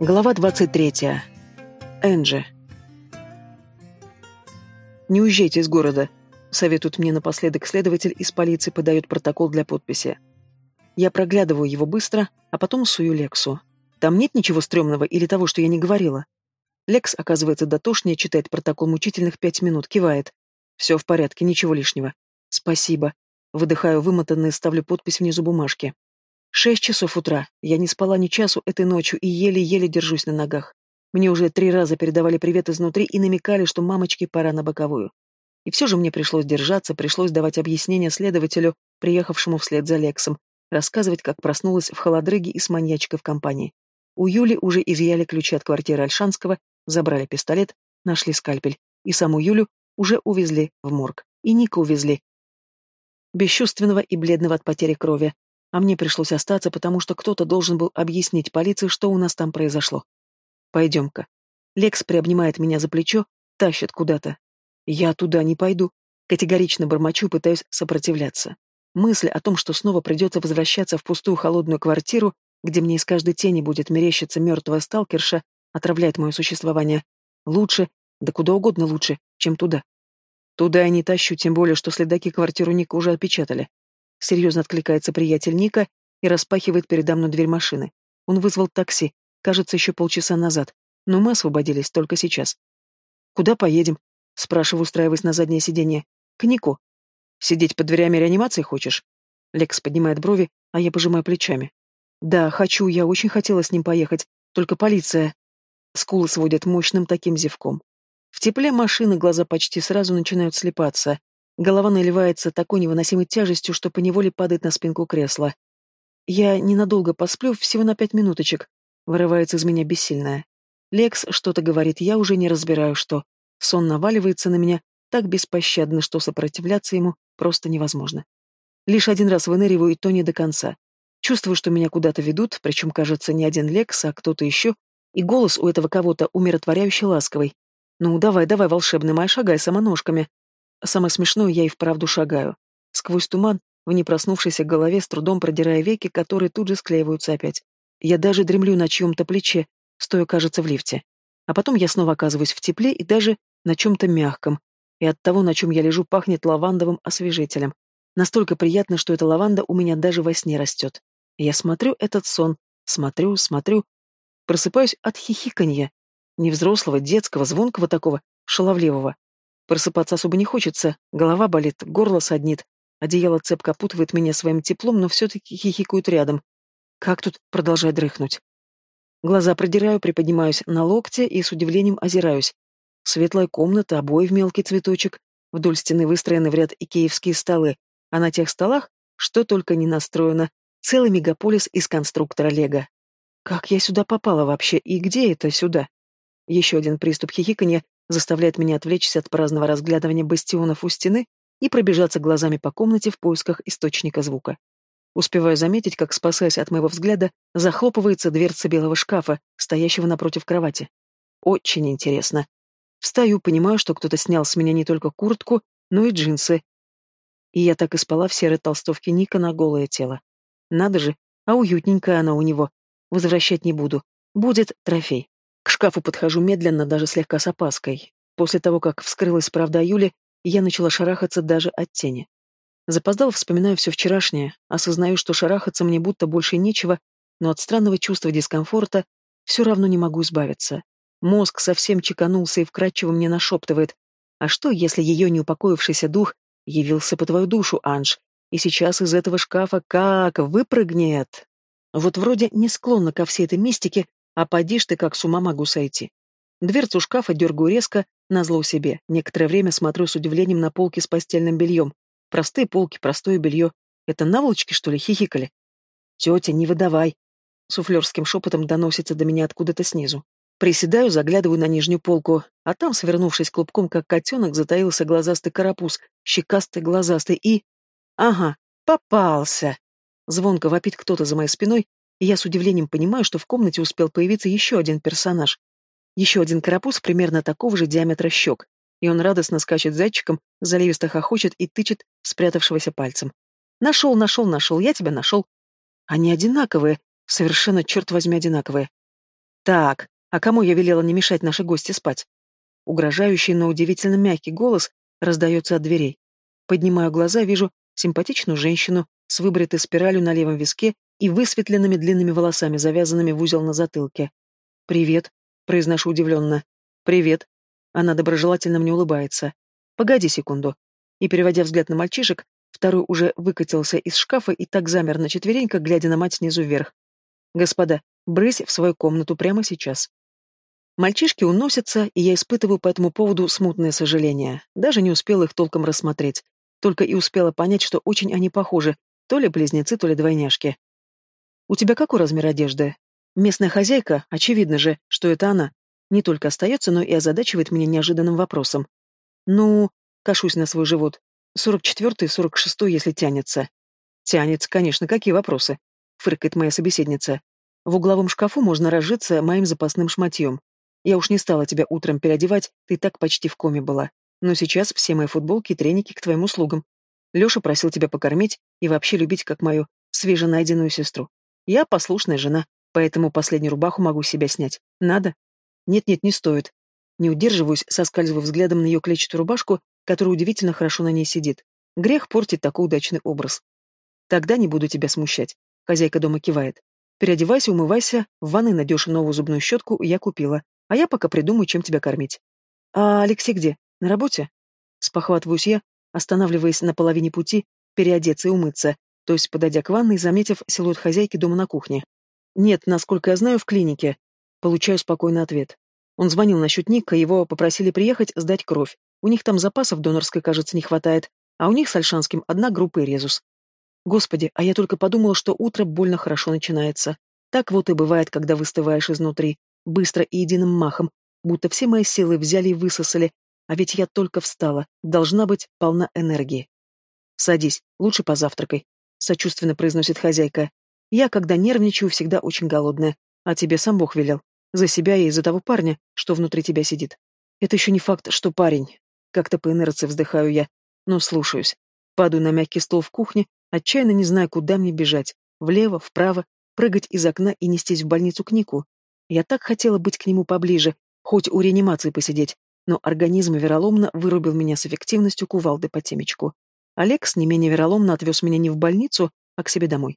Глава 23. Энджи. «Не уезжайте из города», — советует мне напоследок следователь из полиции, подает протокол для подписи. Я проглядываю его быстро, а потом сую Лексу. Там нет ничего стрёмного или того, что я не говорила. Лекс, оказывается, дотошнее, читает протокол мучительных пять минут, кивает. Все в порядке, ничего лишнего. Спасибо. Выдыхаю вымотанно и ставлю подпись внизу бумажки. Шесть часов утра. Я не спала ни часу этой ночью и еле-еле держусь на ногах. Мне уже три раза передавали привет изнутри и намекали, что мамочке пора на боковую. И все же мне пришлось держаться, пришлось давать объяснение следователю, приехавшему вслед за Лексом, рассказывать, как проснулась в холодрыге и с маньячкой в компании. У Юли уже изъяли ключи от квартиры Альшанского, забрали пистолет, нашли скальпель. И саму Юлю уже увезли в морг. И Ника увезли. Бесчувственного и бледного от потери крови, а мне пришлось остаться, потому что кто-то должен был объяснить полиции, что у нас там произошло. Пойдем-ка. Лекс приобнимает меня за плечо, тащит куда-то. Я туда не пойду. Категорично бормочу, пытаюсь сопротивляться. Мысль о том, что снова придется возвращаться в пустую холодную квартиру, где мне из каждой тени будет мерещиться мертвая сталкерша, отравляет мое существование. Лучше, да куда угодно лучше, чем туда. Туда я не тащу, тем более, что следаки квартиру Ника уже отпечатали. Серьезно откликается приятель Ника и распахивает передо мной дверь машины. Он вызвал такси, кажется, еще полчаса назад, но мы освободились только сейчас. «Куда поедем?» — спрашиваю, устраиваясь на заднее сиденье. «К Нику». «Сидеть под дверями реанимации хочешь?» Лекс поднимает брови, а я пожимаю плечами. «Да, хочу, я очень хотела с ним поехать, только полиция...» Скулы сводят мощным таким зевком. В тепле машины глаза почти сразу начинают слепаться. Голова наливается такой невыносимой тяжестью, что поневоле падает на спинку кресла. Я ненадолго посплю, всего на пять минуточек. Вырывается из меня бессильная. Лекс что-то говорит, я уже не разбираю, что. Сон наваливается на меня так беспощадно, что сопротивляться ему просто невозможно. Лишь один раз выныриваю, и то не до конца. Чувствую, что меня куда-то ведут, причем, кажется, не один Лекс, а кто-то еще, и голос у этого кого-то умиротворяюще ласковый. «Ну, давай, давай, волшебный май, шагай самоножками. Самое смешное, я и вправду шагаю. Сквозь туман, в непроснувшейся голове, с трудом продирая веки, которые тут же склеиваются опять. Я даже дремлю на чьем-то плече, стоя, кажется, в лифте. А потом я снова оказываюсь в тепле и даже на чем-то мягком. И от того, на чем я лежу, пахнет лавандовым освежителем. Настолько приятно, что эта лаванда у меня даже во сне растет. Я смотрю этот сон, смотрю, смотрю. Просыпаюсь от хихиканья. Не взрослого, детского, звонкого такого, шаловливого. Просыпаться особо не хочется, голова болит, горло саднит. Одеяло цепко опутывает меня своим теплом, но все-таки хихикают рядом. Как тут продолжать дрыхнуть? Глаза продираю, приподнимаюсь на локте и с удивлением озираюсь. Светлая комната, обои в мелкий цветочек, вдоль стены выстроены в ряд икеевские столы, а на тех столах, что только не настроено, целый мегаполис из конструктора Лего. Как я сюда попала вообще, и где это сюда? Еще один приступ хихиканья заставляет меня отвлечься от праздного разглядывания бастионов у стены и пробежаться глазами по комнате в поисках источника звука. Успеваю заметить, как, спасаясь от моего взгляда, захлопывается дверца белого шкафа, стоящего напротив кровати. Очень интересно. Встаю, понимаю, что кто-то снял с меня не только куртку, но и джинсы. И я так и спала в серой толстовке Ника на голое тело. Надо же, а уютненькая она у него. Возвращать не буду. Будет трофей. К шкафу подхожу медленно, даже слегка с опаской. После того, как вскрылась правда о Юле, я начала шарахаться даже от тени. Запоздал, вспоминаю все вчерашнее, осознаю, что шарахаться мне будто больше нечего, но от странного чувства дискомфорта все равно не могу избавиться. Мозг совсем чеканулся и вкрадчиво мне нашептывает. А что, если ее неупокоившийся дух явился по твою душу, Анж, и сейчас из этого шкафа как выпрыгнет? Вот вроде не склонна ко всей этой мистике, а поди ж ты, как с ума могу сойти. Дверцу шкафа дергаю резко, назло себе. Некоторое время смотрю с удивлением на полки с постельным бельем. Простые полки, простое белье. Это наволочки, что ли, хихикали? Тетя, не выдавай. Суфлерским шепотом доносится до меня откуда-то снизу. Приседаю, заглядываю на нижнюю полку, а там, свернувшись клубком, как котенок, затаился глазастый карапуз, щекастый, глазастый и... Ага, попался! Звонко вопит кто-то за моей спиной, я с удивлением понимаю, что в комнате успел появиться еще один персонаж. Еще один карапуз примерно такого же диаметра щек, и он радостно скачет зайчиком, заливисто хохочет и тычет спрятавшегося пальцем. «Нашел, нашел, нашел, я тебя нашел». Они одинаковые, совершенно, черт возьми, одинаковые. Так, а кому я велела не мешать нашей гости спать? Угрожающий, но удивительно мягкий голос раздается от дверей. Поднимаю глаза, вижу симпатичную женщину с выбритой спиралью на левом виске и высветленными длинными волосами, завязанными в узел на затылке. «Привет», — произношу удивленно. «Привет». Она доброжелательно мне улыбается. «Погоди секунду». И, переводя взгляд на мальчишек, второй уже выкатился из шкафа и так замер на четвереньках, глядя на мать снизу вверх. «Господа, брысь в свою комнату прямо сейчас». Мальчишки уносятся, и я испытываю по этому поводу смутное сожаление. Даже не успела их толком рассмотреть. Только и успела понять, что очень они похожи, то ли близнецы, то ли двойняшки. «У тебя какой размер одежды?» Местная хозяйка, очевидно же, что это она, не только остается, но и озадачивает меня неожиданным вопросом. «Ну...» — кашусь на свой живот. «Сорок четвертый, сорок шестой, если тянется». «Тянется, конечно, какие вопросы?» — фыркает моя собеседница. «В угловом шкафу можно разжиться моим запасным шматьем. Я уж не стала тебя утром переодевать, ты так почти в коме была. Но сейчас все мои футболки и треники к твоим услугам. Леша просил тебя покормить и вообще любить как мою свеженайденную сестру. Я послушная жена, поэтому последнюю рубаху могу себя снять. Надо? Нет-нет, не стоит. Не удерживаюсь, соскальзываю взглядом на ее клетчатую рубашку, которая удивительно хорошо на ней сидит. Грех портить такой удачный образ. Тогда не буду тебя смущать. Хозяйка дома кивает. Переодевайся, умывайся, в ванной найдешь новую зубную щетку, я купила. А я пока придумаю, чем тебя кормить. А Алексей где? На работе? Спохватываюсь я, останавливаясь на половине пути, переодеться и умыться, то есть подойдя к ванной, заметив силуэт хозяйки дома на кухне. Нет, насколько я знаю, в клинике. Получаю спокойный ответ. Он звонил насчет Ника, его попросили приехать сдать кровь. У них там запасов донорской, кажется, не хватает, а у них с Альшанским одна группа и резус. Господи, а я только подумала, что утро больно хорошо начинается. Так вот и бывает, когда выстываешь изнутри быстро и единым махом, будто все мои силы взяли и высосали, а ведь я только встала, должна быть полна энергии. «Садись, лучше позавтракай», — сочувственно произносит хозяйка. «Я, когда нервничаю, всегда очень голодная, а тебе сам Бог велел. За себя и за того парня, что внутри тебя сидит. Это еще не факт, что парень. Как-то по инерции вздыхаю я, но слушаюсь. Падаю на мягкий стол в кухне, отчаянно не знаю, куда мне бежать. Влево, вправо, прыгать из окна и нестись в больницу к Нику. Я так хотела быть к нему поближе, хоть у реанимации посидеть, но организм вероломно вырубил меня с эффективностью кувалды по темечку. Алекс не менее вероломно отвез меня не в больницу, а к себе домой.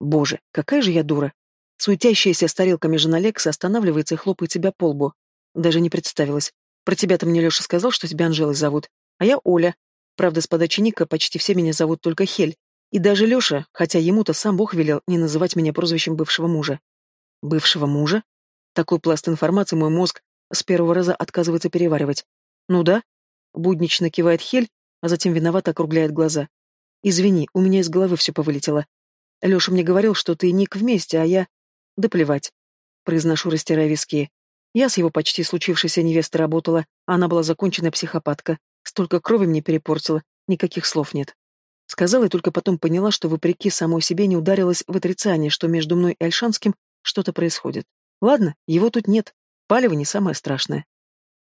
Боже, какая же я дура. Суетящаяся с тарелками жена Алекса останавливается и хлопает себя по лбу. Даже не представилась. Про тебя-то мне Леша сказал, что тебя Анжелой зовут. А я Оля. Правда, с подачи Ника почти все меня зовут только Хель. И даже Леша, хотя ему-то сам Бог велел не называть меня прозвищем бывшего мужа. Бывшего мужа? Такой пласт информации мой мозг с первого раза отказывается переваривать. Ну да, буднично кивает Хель, а затем виновато округляет глаза. Извини, у меня из головы все повылетело. Леша мне говорил, что ты и Ник вместе, а я... Да плевать. Произношу, растирая виски. Я с его почти случившейся невестой работала, а она была законченная психопатка. Столько крови мне перепортила, никаких слов нет. Сказала и только потом поняла, что вопреки самой себе не ударилась в отрицание, что между мной и Альшанским что-то происходит. Ладно, его тут нет. Палево не самое страшное.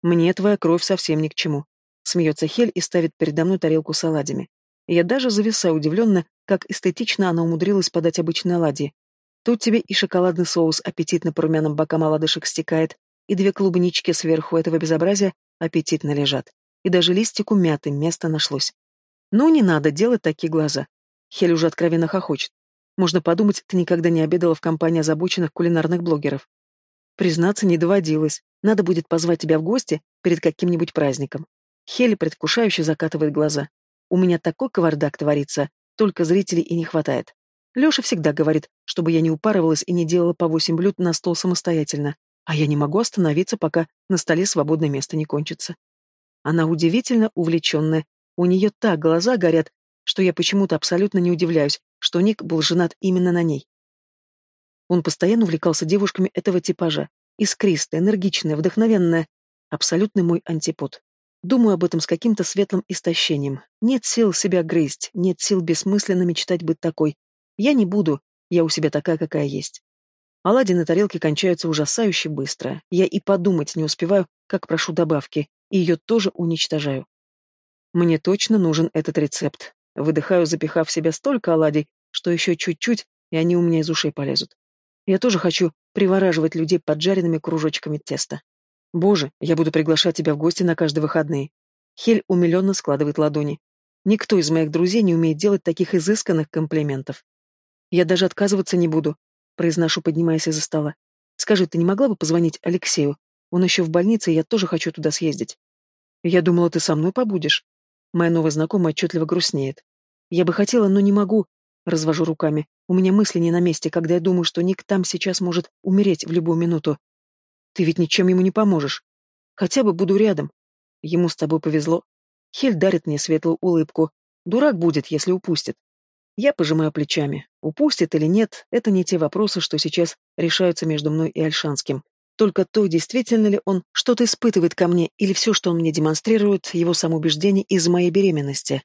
Мне твоя кровь совсем ни к чему. Смеется Хель и ставит передо мной тарелку с оладьями. Я даже зависаю удивленно, как эстетично она умудрилась подать обычные оладьи. Тут тебе и шоколадный соус аппетитно по румяным бокам оладышек стекает, и две клубнички сверху этого безобразия аппетитно лежат. И даже листику мяты место нашлось. Ну, не надо делать такие глаза. Хель уже откровенно хохочет. Можно подумать, ты никогда не обедала в компании озабоченных кулинарных блогеров. Признаться, не доводилось. Надо будет позвать тебя в гости перед каким-нибудь праздником. Хелли предвкушающе закатывает глаза. У меня такой кавардак творится, только зрителей и не хватает. Леша всегда говорит, чтобы я не упарывалась и не делала по восемь блюд на стол самостоятельно, а я не могу остановиться, пока на столе свободное место не кончится. Она удивительно увлеченная, у нее так глаза горят, что я почему-то абсолютно не удивляюсь, что Ник был женат именно на ней. Он постоянно увлекался девушками этого типажа. Искристая, энергичная, вдохновенная. Абсолютный мой антипод. Думаю об этом с каким-то светлым истощением. Нет сил себя грызть, нет сил бессмысленно мечтать быть такой. Я не буду, я у себя такая, какая есть. Оладьи на тарелке кончаются ужасающе быстро. Я и подумать не успеваю, как прошу добавки, и ее тоже уничтожаю. Мне точно нужен этот рецепт. Выдыхаю, запихав в себя столько оладий, что еще чуть-чуть, и они у меня из ушей полезут. Я тоже хочу привораживать людей поджаренными кружочками теста. Боже, я буду приглашать тебя в гости на каждые выходные. Хель умиленно складывает ладони. Никто из моих друзей не умеет делать таких изысканных комплиментов. Я даже отказываться не буду, произношу, поднимаясь из-за стола. Скажи, ты не могла бы позвонить Алексею? Он еще в больнице, и я тоже хочу туда съездить. Я думала, ты со мной побудешь. Моя новая знакомая отчетливо грустнеет. Я бы хотела, но не могу. Развожу руками. У меня мысли не на месте, когда я думаю, что Ник там сейчас может умереть в любую минуту. Ты ведь ничем ему не поможешь. Хотя бы буду рядом. Ему с тобой повезло. Хель дарит мне светлую улыбку. Дурак будет, если упустит. Я пожимаю плечами. Упустит или нет, это не те вопросы, что сейчас решаются между мной и Альшанским. Только то, действительно ли он что-то испытывает ко мне, или все, что он мне демонстрирует, его самоубеждение из моей беременности.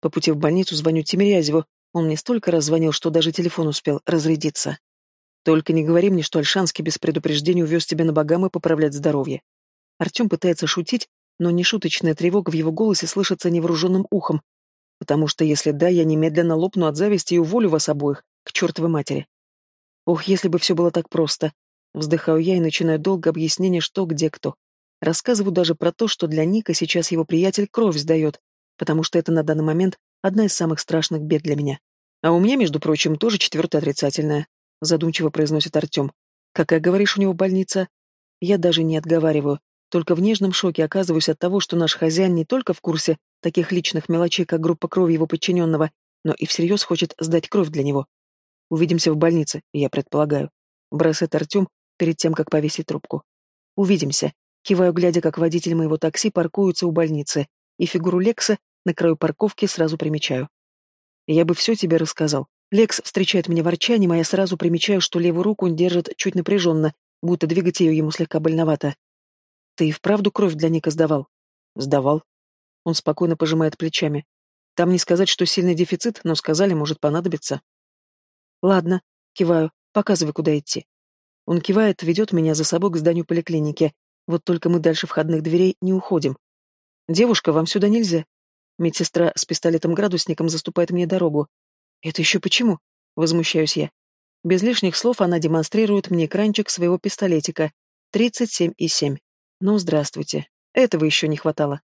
По пути в больницу звоню Тимирязеву. Он мне столько раз звонил, что даже телефон успел разрядиться. Только не говори мне, что Альшанский без предупреждения увез тебя на богам поправлять здоровье. Артем пытается шутить, но нешуточная тревога в его голосе слышится невооруженным ухом, потому что если да, я немедленно лопну от зависти и уволю вас обоих, к чертовой матери. Ох, если бы все было так просто. Вздыхаю я и начинаю долго объяснение, что где кто. Рассказываю даже про то, что для Ника сейчас его приятель кровь сдает, потому что это на данный момент одна из самых страшных бед для меня. А у меня, между прочим, тоже четвертая отрицательная, задумчиво произносит Артем. Какая, говоришь, у него больница? Я даже не отговариваю, только в нежном шоке оказываюсь от того, что наш хозяин не только в курсе таких личных мелочей, как группа крови его подчиненного, но и всерьез хочет сдать кровь для него. Увидимся в больнице, я предполагаю. Бросает Артем перед тем, как повесить трубку. Увидимся. Киваю, глядя, как водитель моего такси паркуется у больницы, и фигуру Лекса на краю парковки сразу примечаю. Я бы все тебе рассказал. Лекс встречает меня ворчанием, а я сразу примечаю, что левую руку он держит чуть напряженно, будто двигать ее ему слегка больновато. Ты и вправду кровь для Ника сдавал? Сдавал. Он спокойно пожимает плечами. Там не сказать, что сильный дефицит, но сказали, может понадобиться. Ладно, киваю, показывай, куда идти. Он кивает, ведет меня за собой к зданию поликлиники. Вот только мы дальше входных дверей не уходим. Девушка, вам сюда нельзя. Медсестра с пистолетом-градусником заступает мне дорогу. Это еще почему? Возмущаюсь я. Без лишних слов она демонстрирует мне экранчик своего пистолетика. 37,7. Ну, здравствуйте. Этого еще не хватало.